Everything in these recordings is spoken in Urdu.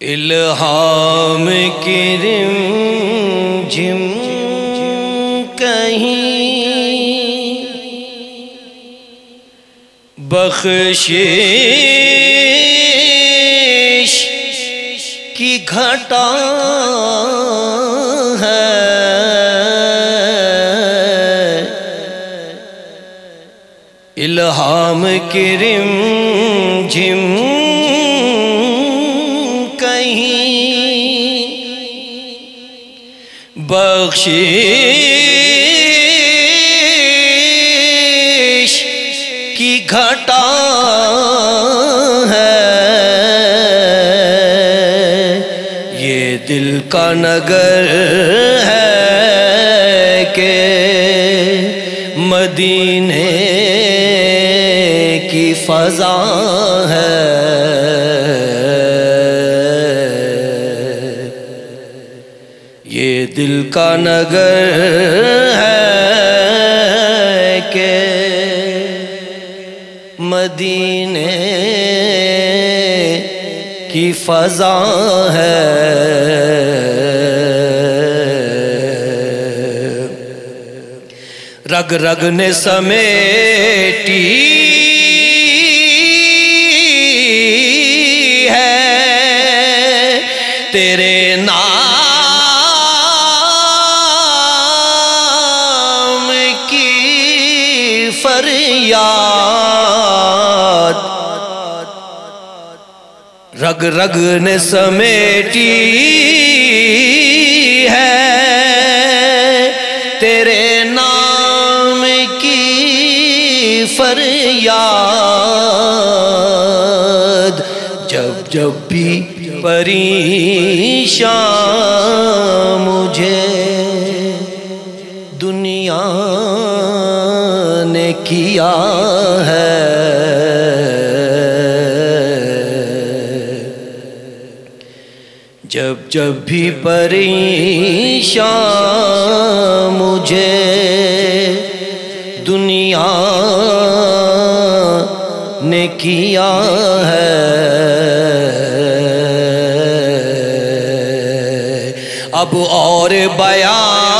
الہام کرم جم کہیں بخشش کی گھٹا ہے۔ الہام کرم جم بخشش کی گھٹا ہے یہ دل کا نگر ہے کہ مدینے کی فضا ہے دل کا نگر ہے کہ مدینے کی فضا ہے۔ رگ رگ نے سمیٹی ہے تیرے نام فریاد۔ رگ رگ نے سمیٹی ہے۔ تیرے نام کی فریاد۔ جب جب بھی پریشان مجھے ہے۔ جب جب بھی پریشان مجھے دنیا نے کیا ہے۔ اب اور بیان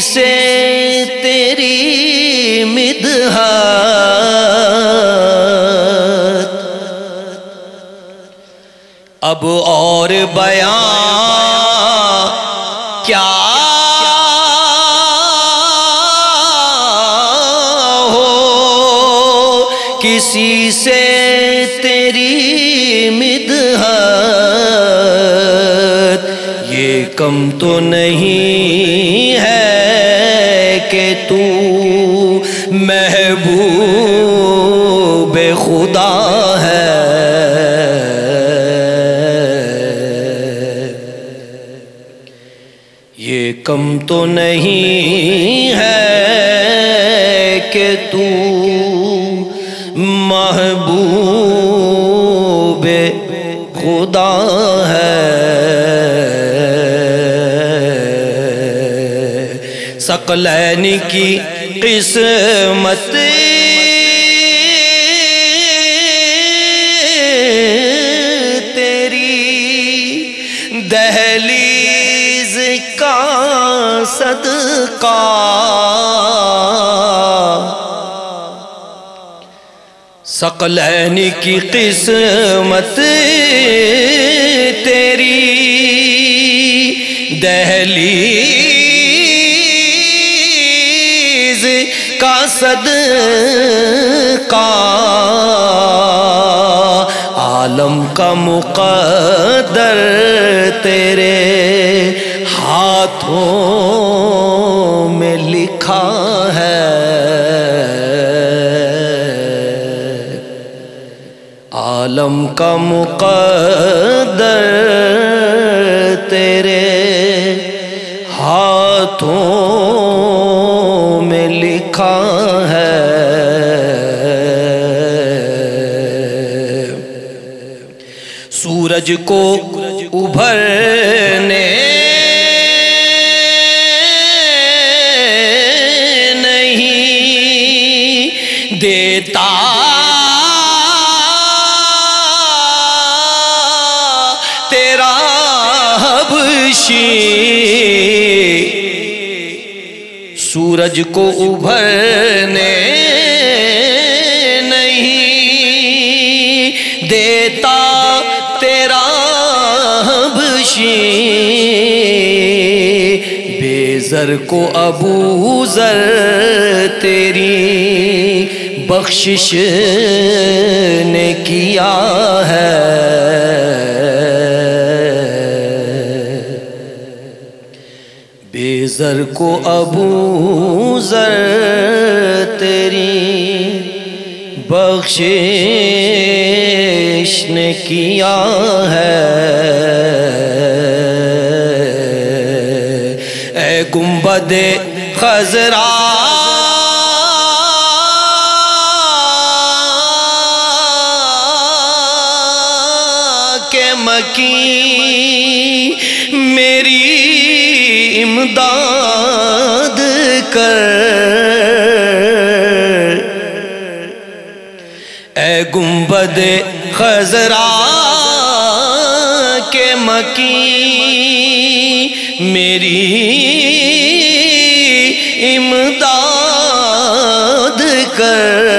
سے تیری مدحت۔ اب اور بیان کیا ہو؟ کسی سے تیری مدحت۔ یہ کم تو نہیں محبوب خدا ہے۔ یہ کم تو نہیں ہے کہ تو محبوب خدا ہے۔ سقلین کی قسمت۔ تیری دہلیز کا صدقہ۔ سقلین کی قسمت۔ تیری دہلیز کا صدقہ عالم کا مقدر تیرے ہاتھوں میں لکھا ہے۔ عالم کا مقدر تیرے ہاتھوں سورج کو ابھرنے نہیں دیتا۔ تیرا حبشی سورج کو ابھرنے نہیں دیتا۔ حبشی بے زر کو ابو ذر تیری بخشش نے کیا ہے؟ بے زر کو ابو ذر تیری بخشش نے کیا ہے؟ گنبد خزرا کے مکی میری امداد کر اے گنبد خزرا کے مکی میری امداد کر۔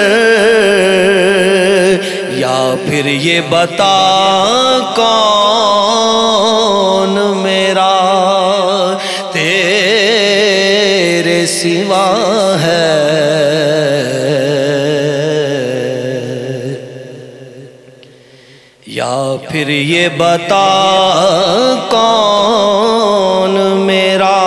یا پھر یہ بتا کون میرا؟ تیرے سوا ہے۔ یا پھر یہ بتا کون میرا؟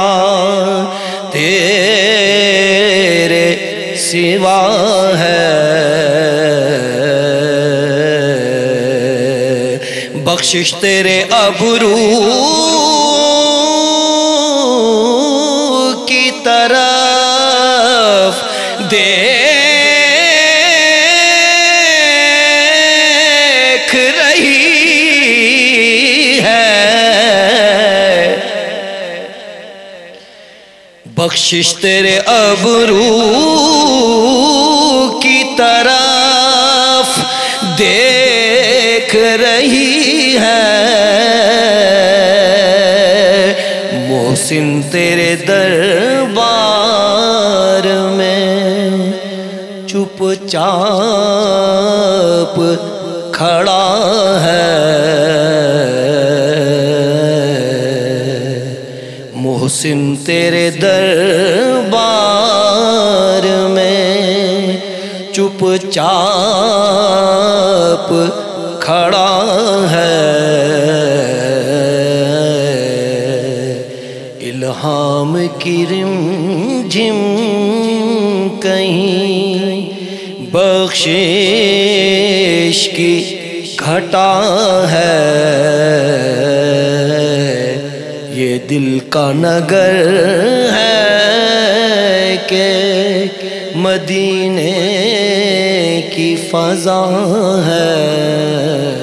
بخشش تیرے ابرو کی طرف دیکھ رہی ہے۔ بخشش تیرے ابرو کی طرف ہے۔ محسن تیرے دربار میں چپ چاپ کھڑا ہے۔ محسن تیرے دربار میں چپ چاپ کھڑا ہے۔ الہام کی رم جم کہیں بخشش کی گھٹا ہے۔ یہ دل کا نگر ہے کہ مدینے فضا ہے۔